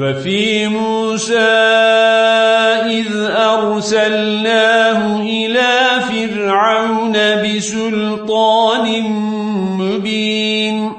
وفي موسى إذ أرسلناه إلى فرعون بسلطان مبين